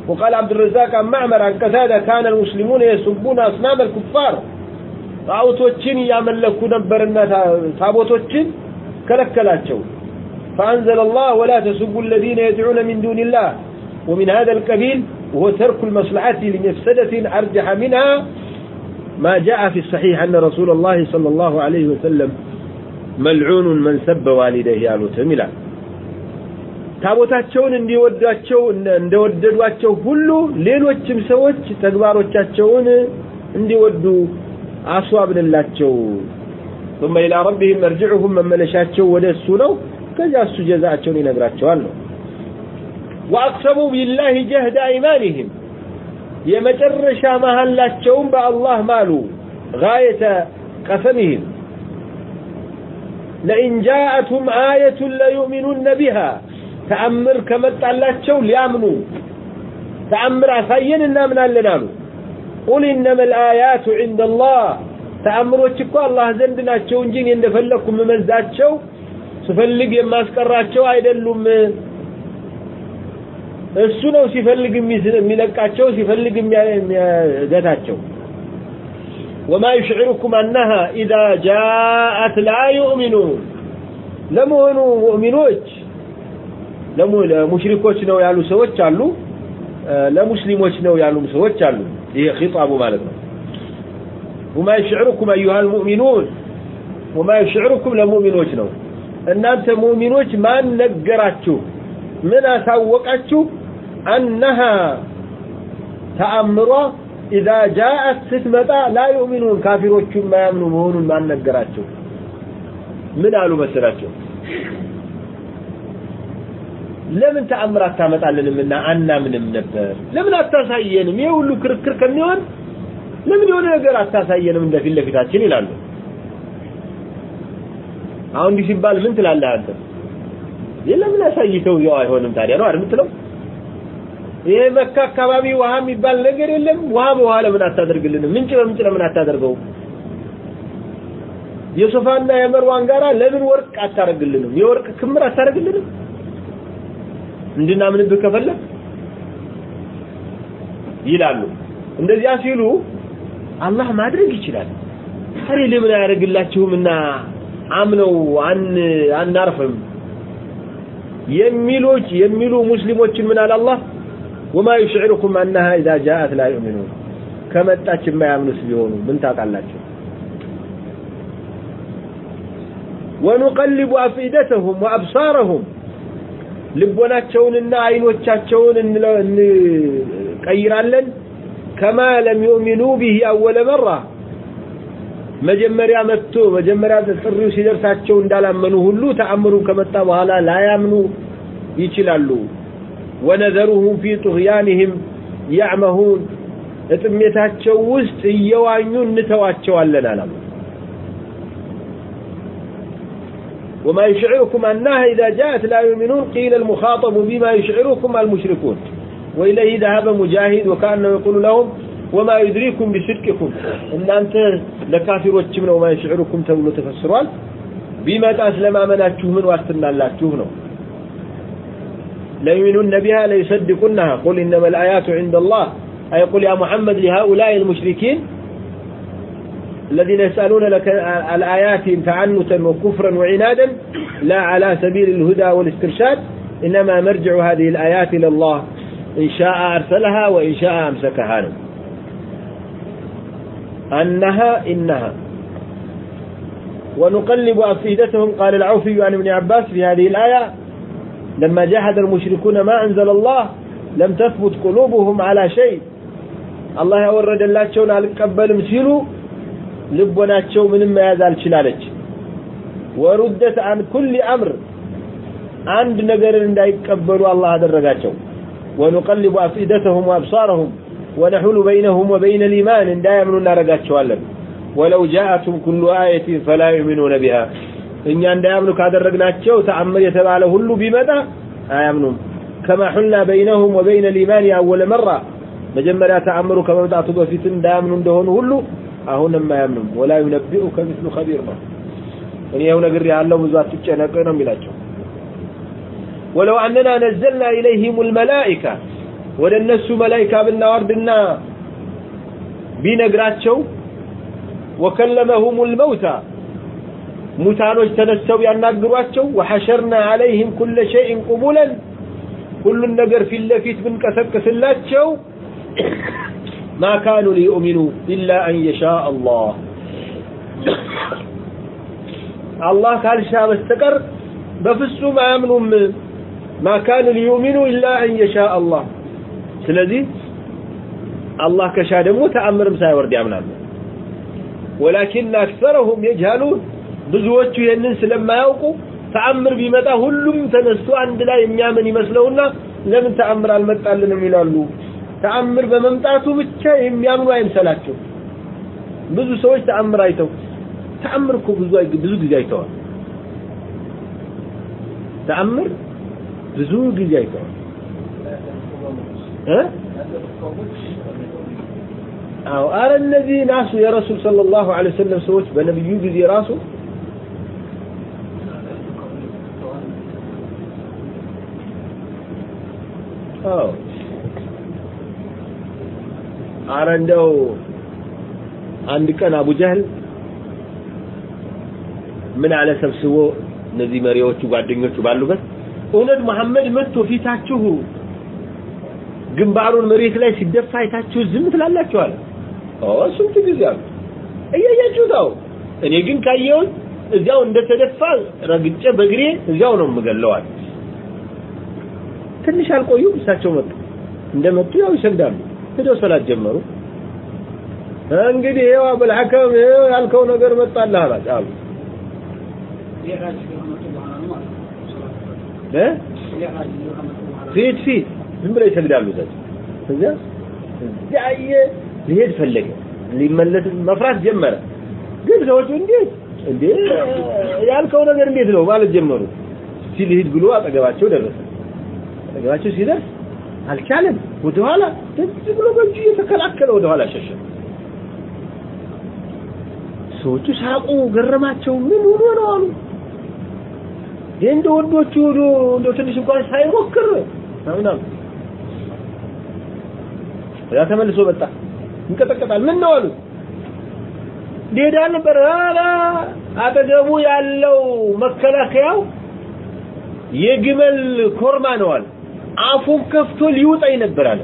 وقال عبد الرزاق عن معمر عن قتادة كان المسلمون يسبون أصنام الكفار ጣዖቶችን እያመለኩ ነበርና ታቦቶችን كلكلاتشو فأنزل الله ولا تسبوا الذين يدعون من دون الله. ومن هذا القبيل هو ترك المصلحة لمفسدة أرجح منها ما جاء في الصحيح أن رسول الله صلى الله عليه وسلم ملعون من سب والديه يا لتملا تابوتاتشو اندي ودواتشو اندي ودواتشو كله لين وچم سوچ تقباروتاتشو اندي ودو عصوا بن اللاتشو ثم إلى ربهم مرجعهم መመለሻቸው ወደ እሱ ነው ከዚያ እሱ ጀዛቸውን ይነግራቸዋል ነው وأقسموا بالله جهد أيمانهم የመጨረሻ መሐላቸውን በአላህ ማሉ غاية قسمهم لئن جاءتهم آية ليؤمنن بها ተአምር ከመጣላቸው ሊያምኑ ተአምር አሳየን እናምናለን አሉ ቁል ኢነመ ልአያቱ ዒንደ ላህ ተአምሮች እኮ አላህ ዘንድ ናቸው እንጂ እኔ እንደፈለግኩ የምመዛቸው ስፈልግ የማስቀራቸው አይደሉም። እሱ ነው ሲፈልግ የሚለቃቸው ሲፈልግ የሚገታቸው። ወማ ዩሽዕሩኩም አነሃ ኢዛ ጃአት ላ ዩእሚኑን። ለመሆኑ ሙእሚኖች ለሙሽሪኮች ነው ያሉ ሰዎች አሉ፣ ለሙስሊሞች ነው ያሉም ሰዎች አሉ። ይሄ ኺጣቡ ማለት ነው። وما يشعركم ايها المؤمنون وما يشعركم ለሙእሚኖች ነው እናንተ ሙእሚኖች ማን ነገራችሁ ምን አሳወቃችሁ انها ተአምሯ اذا جاءت ስትመጣ لا يؤمنون ካፊሮቹ ማያምኑ መሆኑን ማን ነገራቸው ምን አሉ መሰላቸው ለምን ተአምር አታመጣልንምና አናምንም ነበር ለምን አታሳየንም ይሄ ሁሉ ክርክር ከሚሆን ለምን የሆነ ነገር አታሳየንም እንደፊት ለፊታችን ይላሉ? አሁን እንዲህ ሲባል ምን ትላለህ አንተ? ለምን አሳይተው ያው አይሆንም ታዲያ ነው አይደል የምትለው? ይሄ መካ አካባቢ ውሃ የሚባል ነገር የለም። ውሃ በውሃ ለምን አታደርግልንም? ምንጭ በምንጭ ለምን አታደርገው? የሶፋና የመርዋን ጋራ ለምን ወርቅ አታደርግልንም? የወርቅ ክምር አታደርግልንም? እንድናምንብህ ከፈለግ ይላሉ። እንደዚያ ሲሉ አላህ ማድረግ ይችላል። እኔ ለምን አያደርግላችሁምና አምነው አን አናርፍም። የሚሉች የሚሉ ሙስሊሞችን ምን አለ አላህ? ወማ ይሽዕሩኩም አናሃ ኢዛ ጃአት ላ ዩእሚኑን። ከመጣች የማያምኑስ ቢሆኑ ምን ታውቃላችሁ? ወኑቀልቡ አፍኢደተሁም ወአብሳረሁም። ልቦናቸውንና አይኖቻቸውን እንቀይራለን። ከማ ለም ዩእሚኑ ቢሂ አወለ መራ መጀመሪያ መጥቶ መጀመሪያ ጥሪው ሲደርሳቸው እንዳላመኑ ሁሉ ተአምሩ ከመጣ በኋላ ላያምኑ ይችላሉ ወነዘሩሁም ፊ ጡግያንህም ያዕመሁን እጥሜታቸው ውስጥ እየዋኙ እንተዋቸዋለን አላም وما يشعركم أنها إذا جاءت لا يؤمنون قيل المخاطب بما يشعركم المشركون وإليه ذهب مجاهد وكأنه يقول لهم وما يدريكم بصدقكم إن أنت لكافر من وما يشعركم تقول تفسرون بما تأسلم أمناتشه من الله تشوفنه لا يؤمنون بها لا يصدقونها قل إنما الآيات عند الله أي قل يا محمد لهؤلاء المشركين الذين يسألون لك الآيات تعنتا وكفرا وعنادا لا على سبيل الهدى والاسترشاد إنما مرجع هذه الآيات إلى الله إن شاء أرسلها وإن شاء أمسكها له أنها إنها ونقلب أفئدتهم قال العوفي عن ابن عباس في هذه الآية لما جاهد المشركون ما أنزل الله لم تثبت قلوبهم على شيء الله يورد الله شون على القبل مسيروا ልቦናቸው ምንም መያዝ አልችላለች ወሩደት አን ኩል አምር አንድ ነገርን እንዳይቀበሉ አላህ አደረጋቸው ወኑቀልቡ አፍኢደተሁም ወአብሳረሁም ወነሑሉ በይነሁም ወበይነ ልኢማን እንዳያምኑ እናደረጋቸዋለን ወለው ጃአቱም ኩሉ አየትን ፈላ ዩእሚኑነ ቢሃ እኛ እንዳያምኑ ካደረግናቸው ተአምር የተባለ ሁሉ ቢመጣ አያምኑም ከማ ሑልና በይነሁም ወበይነ ልኢማን አወለ መራ መጀመሪያ ተአምሩ ከመምጣቱ በፊት እንዳያምኑ እንደሆኑ ሁሉ አሁንም አያምኑም ወላ ዩነቢኡከ ምስሉ ኸቢር ነው እኔ ይኸው ነገር ያለው ብዙ አትጨነቅ ነው የሚላቸው ወለው አነና ነዘልና ኢለይሂም ልመላኢካ ወደ እነሱ መላይካ ብናወርድና ቢነግራቸው ወከለመሁም ልመውታ ሙታኖች ተነስተው ያናግሯቸው ወሐሸርና عليهم كل شيء قبولا ሁሉን ነገር ፊት ለፊት ብንቀሰቅስላቸው ما كانوا ليؤمنوا إلا أن يشاء الله الله ካልሻ በስተቀር በፍጹም አያምኑም ማ ካኑ ሊዩሚኑ ኢላ አን የሻ አላህ ስለዚህ አላህ ከሻ ደግሞ ተአምርም ሳይወርድ ያምናሉ። ወላኪን አክሰረሁም የጅሃሉን ብዙዎቹ ይህንን ስለማያውቁ ተአምር ቢመጣ ሁሉም ተነስቶ አንድ ላይ የሚያምን ይመስለውና ለምን ተአምር አልመጣልንም ይላሉ። ተአምር በመምጣቱ ብቻ የሚያምኑ አይምሰላቸው። ብዙ ሰዎች ተአምር አይተው ተአምር እኮ ብዙ ብዙ ጊዜ አይተዋል። ተአምር ብዙ ጊዜ አይተዋል አዎ። አረ እነዚህ ናሱ የረሱል ሰለላሁ ዐለይሂ ወሰለም ሰዎች በነብዩ ጊዜ ራሱ አዎ። አረ እንደው አንድ ቀን አቡ ጀህል ምን አለ ሰብስቦ እነዚህ መሪዎቹ ጓደኞቹ ባሉበት እውነት መሐመድ መጥቶ ፊታችሁ ግንባሩን መሬት ላይ ሲደፋ አይታችሁ ዝም ትላላችሁ አለ። ኦ ስንት ጊዜ አሉ? እያያችሁት አዎ። እኔ ግን ካየሁት እዚያው እንደተደፋ ረግጬ በእግሬ እዚያው ነው የምገለዋል ትንሽ አልቆዩ እሳቸው መጡ። እንደመጡ ያው ይሰግዳሉ። ሄደው ሰላት ጀመሩ። እንግዲህ ይሄው አቡል ያልከው ነገር መጣልህ አሉ ፊት ፊት ዝም ብለው ይሰግዳሉ እዛቸው እዚያ እዚያ አየ ሊሄድ ፈለገ። ሊመለስ መፍራት ጀመረ። ግን ሰዎቹ እንዴት እንዴ ያልከው ነገር እንዴት ነው ማለት ጀመሩ። ሲል ብሎ አጠገባቸው ደረሰ። አጠገባቸው ሲደርስ አልቻለም። ወደኋላ ደስ ብሎ በእጁ እየተከላከለ ወደኋላ ሸሸ። ሰዎቹ ሳቁ ገረማቸው። ምን ሆኖ ነው አሉ እንደ ወንዶቹ እንደ ትንሽ እንኳን ሳይሞክር ምናምን ያ ተመልሶ መጣ ይንቀጠቀጣል ምን ነው አሉ ሊሄዳ ነበር አላ አጠገቡ ያለው መከላከያው የግመል ኮርማ ነው አለ አፉን ከፍቶ ሊውጠኝ ነበር አለ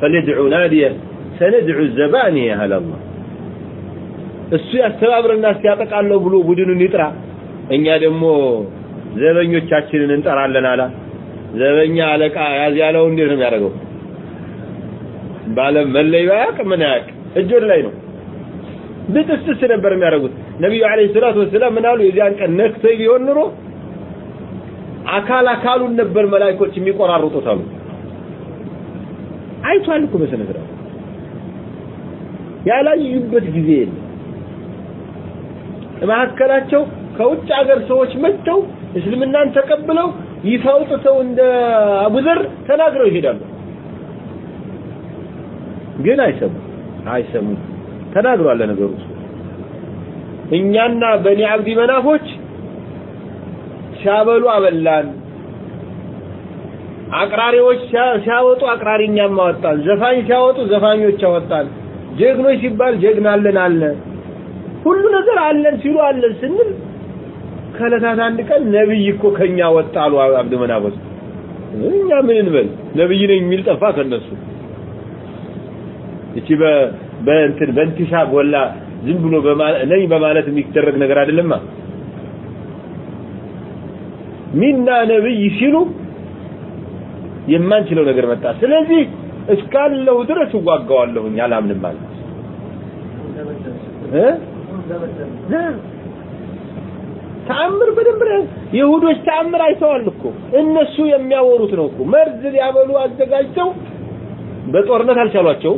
فليدعو ناديا سندعو الزبانية على الله እሱ ያስተባብርና ሲያጠቃለው ብሎ ቡድኑን ይጥራ። እኛ ደግሞ ዘበኞቻችንን እንጠራለን አላ ዘበኛ አለቃ ያዝ ያለው እንዴት ነው የሚያደርገው? ባለ መለዩ አያውቅ ምን አያውቅ እጆድ ላይ ነው። ብጥስጥስ ነበር የሚያደርጉት። ነቢዩ አለይሂ ሰላቱ ወሰላም ምን አሉ? የዚያን ቀን ነክተው ቢሆን ኑሮ አካል አካሉን ነበር መላእክቶች የሚቆራርጡት አሉ። አይቷል እኮ በስነ ያላዩበት ጊዜ የለም መካከላቸው ከውጭ ሀገር ሰዎች መጥተው እስልምናን ተቀብለው ይፋ አውጥተው እንደ አቡዘር ተናግረው ይሄዳሉ። ግን አይሰሙ አይሰሙ ተናግሯል ለነገሩ እኛና በኒ አብዲ መናፎች ሲያበሉ አበላን። አቅራሪዎች ሲያወጡ አቅራሪኛም አወጣን። ዘፋኝ ሲያወጡ ዘፋኞች አወጣን። ጀግኖች ሲባል ጀግና አለን አለ ሁሉ ነገር አለን ሲሉ አለን ስንል ከለታት አንድ ቀን ነብይ እኮ ከኛ ወጣሉ አብዱ መናፎስ እኛ ምን እንበል? ነብይ ነኝ የሚል ጠፋ ከነሱ እቺ በእንትን በእንትሻብ ወላ ዝም ብሎ ነኝ በማለት የሚደረግ ነገር አይደለማ? ሚና ነብይ ሲሉ የማንችለው ነገር መጣ። ስለዚህ እስካለሁ ድረስ እዋጋዋለሁኝ። አላምንም ማለት እ ተአምር በደንብ ይሁዶች ተአምር አይተዋል እኮ። እነሱ የሚያወሩት ነው እኮ። መርዝ ሊያበሉ አዘጋጅተው በጦርነት አልቻሏቸው።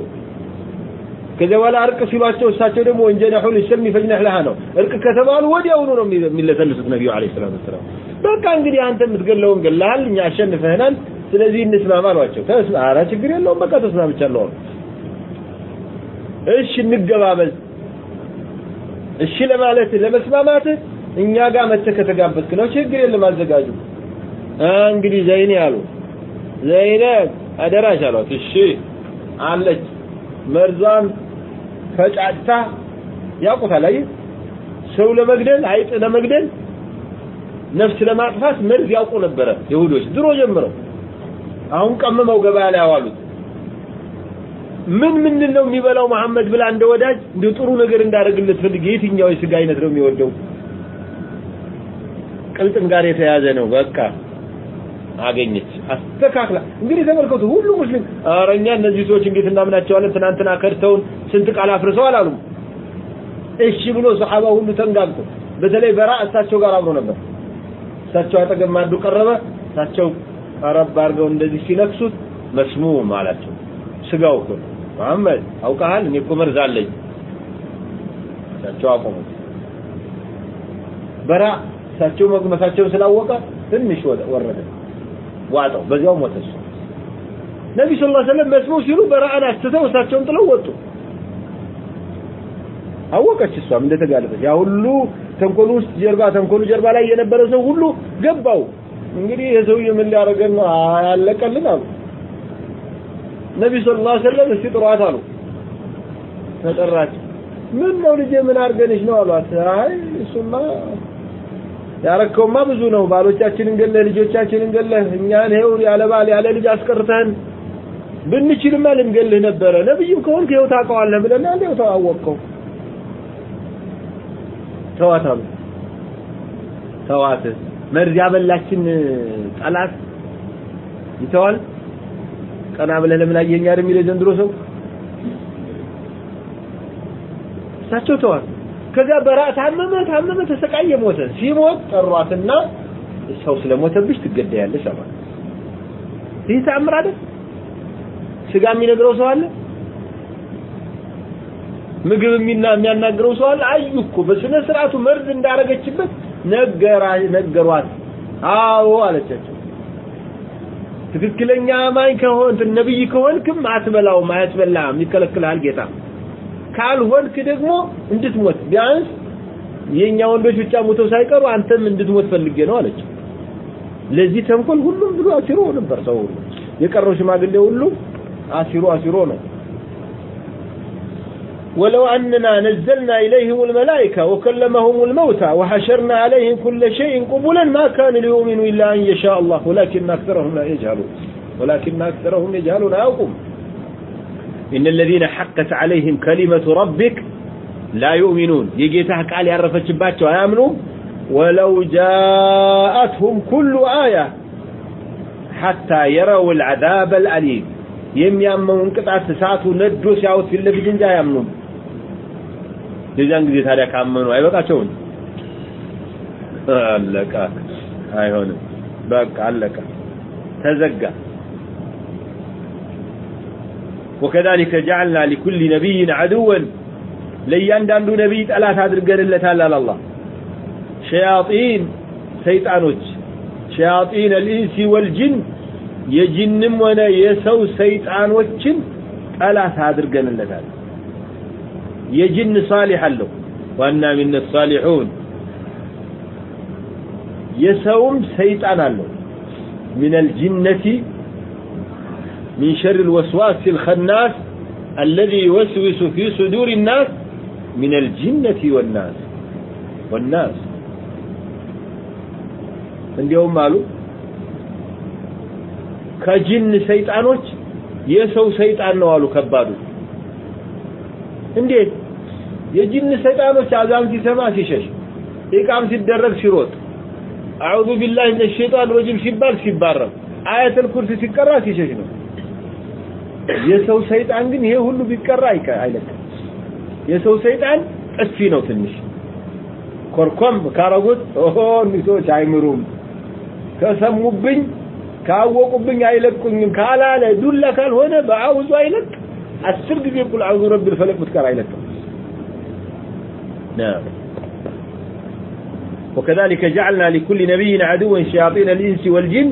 ከዚያ በኋላ እርቅ ሲሏቸው እሳቸው ደግሞ ወንጀነሑ ሊሰልሚ ፈጅነሕ ለሃ ነው። እርቅ ከተባሉ ወዲያውኑ ነው የሚለሰልሱት ነቢዩ አለይሂ ሰላቱ ወሰላም። በቃ እንግዲህ አንተ የምትገለውን ገለሃል እኛ አሸንፈህናል ስለዚህ እንስማማ አሏቸው። ተስማ ችግር የለውም በቃ ተስማምቻለሁ እሺ እንገባበዝ እሺ ለማለት ለመስማማት እኛ ጋር መተህ ከተጋበዝክ ነው። ችግር የለም አዘጋጁ። እንግዲህ ዘይኔ አሉ። ዘይነብ አደራሽ አሏት። እሺ አለች። መርዟን ፈጫጭታ ያውቁታል። አይ ሰው ለመግደል አይጥ ለመግደል ነፍስ ለማጥፋት መርዝ ያውቁ ነበረ ይሁዶች ድሮ ጀምረው አሁን ቀምመው ገበያ ላይ ያዋሉት ምን ምን ነው የሚበላው መሐመድ ብላ እንደ ወዳጅ እንደ ጥሩ ነገር እንዳደረግለት ፈልግ የትኛው የስጋ አይነት ነው የሚወደው? ቅልጥም ጋር የተያዘ ነው። በቃ አገኘች። አስተካክላ እንግዲህ ተመልከቱ ሁሉ ሙስሊም አረኛ እነዚህ ሰዎች እንዴት እናምናቸዋለን? ትናንትና ከድተውን ስንት ቃል አፍርሰዋል አሉ እሺ ብሎ ሰሃባ ሁሉ ተንጋግቶ በተለይ በራ እሳቸው ጋር አብሮ ነበር። እሳቸው አጠገብ ማዱ ቀረበ እሳቸው አረብ አድርገው እንደዚህ ሲነክሱት መስሙም አላቸው። ስጋው እኮ መሐመድ አውቀሃል? እኔ እኮ መርዝ አለኝ። እሳቸው አቆሙት። በራ እሳቸው መግመሳቸውን ስላወቀ ትንሽ ወረደ ዋጠው በዚያው ሞተ እሱ። ነቢ ስ ላ ሰለም መስሙ ሲሉ በረአን አስተተው እሳቸውን ጥለው ወጡ። አወቀች እሷም እንደተጋለጠች። ያ ሁሉ ተንኮሉ ውስጥ ጀርባ ተንኮሉ ጀርባ ላይ የነበረ ሰው ሁሉ ገባው። እንግዲህ የሰውዬ ምን ሊያደርገን ነው? ያለቀልን አሉ ነቢ ስ ላ ሰለም እስቲ ጥሯት አሉ። ተጠራች። ምን ነው ልጄ ምን አድርገንሽ ነው አሏት። አይ እሱማ ያረከውማ ብዙ ነው። ባሎቻችንን ገለህ ልጆቻችንን ገለህ እኛን ይኸው ያለ ባል ያለ ልጅ አስቀርተን ብንችልማ ልንገልህ ነበረ። ነብይም ከሆንክ ይኸው ታውቀዋለህ ብለና እንደው ተዋወቅከው? ተዋት አሉ። ተዋት። መርዝ ያበላችን ጠላት ይተዋል ቀና ብለህ ለምን አየኸኝ አይደል የሚለው ሰው? እሳቸው ተዋት ከዛ በራ ታመመ ታመመ ተሰቃየ ሞተ። ሲሞት ጠሯትና ሰው ስለሞተብሽ ትገደያለሽ አሏት። ይህ ተአምር አይደል? ስጋ የሚነግረው ሰው አለ? ምግብ የሚያናግረው ሰው አለ? አዩ እኮ በስነ ስርዓቱ መርዝ እንዳረገችበት ነገራ ነገሯት። አዎ አለቻቸው ትክክለኛ አማኝ ከሆን ነብይ ከሆንክም አትበላውም አያስበላም ይከለክልሃል ጌታ። ካልሆንክ ደግሞ እንድትሞት ቢያንስ የኛ ወንዶች ብቻ ሞተው ሳይቀሩ አንተም እንድትሞት ፈልጌ ነው አለች። ለዚህ ተንኮል ሁሉም ብሎ አሲሮ ነበር ሰው የቀረው ሽማግሌ ሁሉ አሲሮ አሲሮ ነው ولو أننا نزلنا إليهم الملائكة وكلمهم الموتى وحشرنا عليهم كل شيء قبلا ما كان ليؤمنوا إلا أن يشاء الله ولكن أكثرهم لا يجهلون ولكن أكثرهم يجهلون أوكم إن الذين حقت عليهم كلمة ربك لا يؤمنون يجيتها قال يعرفت شباتوا يامنوا ولو جاءتهم كل آية حتى يروا العذاب الأليم የሚያመውን ቅጣት እሳቱ ነዶ ሲያዩት ፊት ለፊት እንጂ አያምኑም የዚያን ጊዜ ታዲያ ካመኑ አይበቃቸውም አለቀ አይሆንም በቃ አለቀ ተዘጋ وكذلك جعلنا لكل نبي عدوا ለእያንዳንዱ ነቢይ ጠላት አድርገንለታል አለ አላህ ሸያጢን ሰይጣኖች ሸያጢን الانس والجن የጅንም ሆነ የሰው ሰይጣኖችን ጠላት አድርገንለታል የጅን ሳሊህ አለው ዋና ሚነ ሳሊሑን የሰውም ሰይጣን አለው من الجنة من شر الوسواس الخناس الذي يوسوس في صدور الناس من الجنة والناس والناس እንዲያውም አሉ ከጅን ሰይጣኖች የሰው ሰይጣን ነው አሉ ከባዱ እንዴት የጅን ሰይጣኖች አዛን ሲሰማ ሲሸሽ ኢቃም ሲደረግ ሲሮጥ أعوذ بالله من الشيطان الرجيم ሲባል ሲባረም آية الكرسي ሲቀራ ሲሸሽ ነው። የሰው ሰይጣን ግን ይሄ ሁሉ ቢቀራ አይለቅም። የሰው ሰይጣን ጥፊ ነው ትንሽ። ኮርኮም ካረጉት ኦሆ እኒህ ሰዎች አይምሩም። ከሰሙብኝ ካወቁብኝ አይለቁኝም። ካላለ ዱላ ካልሆነ በአውዙ አይለቅ። አስር ጊዜ قل أعوذ برب الفلق ብትቀራ አይለቅም نعم وكذلك جعلنا لكل نبي عدوا شياطين الإنس والجن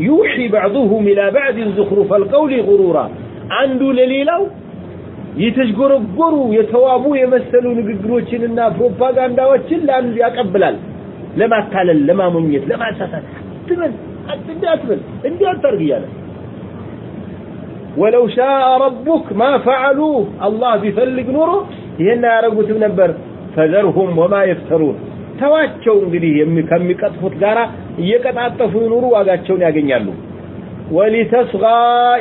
يوحي بعضهم إلى بعض زخرف القول غرورا عنده لليلاو የተሽጎረጎሩ የተዋቡ የመሰሉ ንግግሮችንና ፕሮፓጋንዳዎችን ለአንዱ ያቀብላል ለማታለል ለማሞኘት ለማሳሳት አትበል እንዲህ አትበል እንዲህ አታርግ እያለ ወለው ሻአ ረቡክ ማ ፈዓሉህ አላህ ቢፈልግ ኖሮ ይሄን አያረጉትም ነበር ፈዘርሁም ወማ የፍተሩን። ተዋቸው እንግዲህ ከሚቀጥፉት ጋር እየቀጣጠፉ ይኑሩ ዋጋቸውን ያገኛሉ። ወሊተስጋ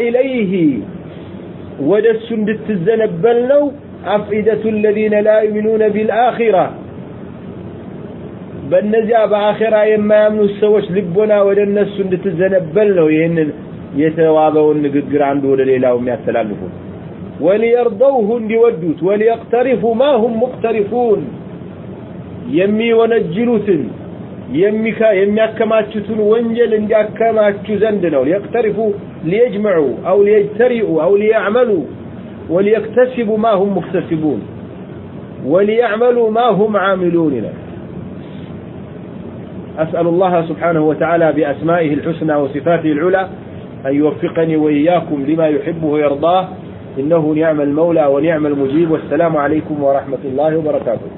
ኢለይህ ወደ እሱ እንድትዘነበል ነው። አፍኢደቱ ለዚነ ላ ዩሚኑነ ቢልአኺራ በእነዚያ በአኼራ የማያምኑት ሰዎች ልቦና ወደ እነሱ እንድትዘነበል ነው ይህንን የተዋበውን ንግግር አንዱ ወደ ሌላው የሚያስተላልፉት። وليرضوه لودوت وليقترفوا ما هم مقترفون. يمي ونجلوتن يميكا يميكماچتن ونجل اندي كما نو ليقترفوا ليجمعوا أو ليجترئوا أو ليعملوا وليكتسبوا ما هم مكتسبون. وليعملوا ما هم عاملون. له أسأل الله سبحانه وتعالى بأسمائه الحسنى وصفاته العلى أن يوفقني وإياكم لما يحبه ويرضاه. إنه نعم المولى ونعم المجيب والسلام عليكم ورحمة الله وبركاته.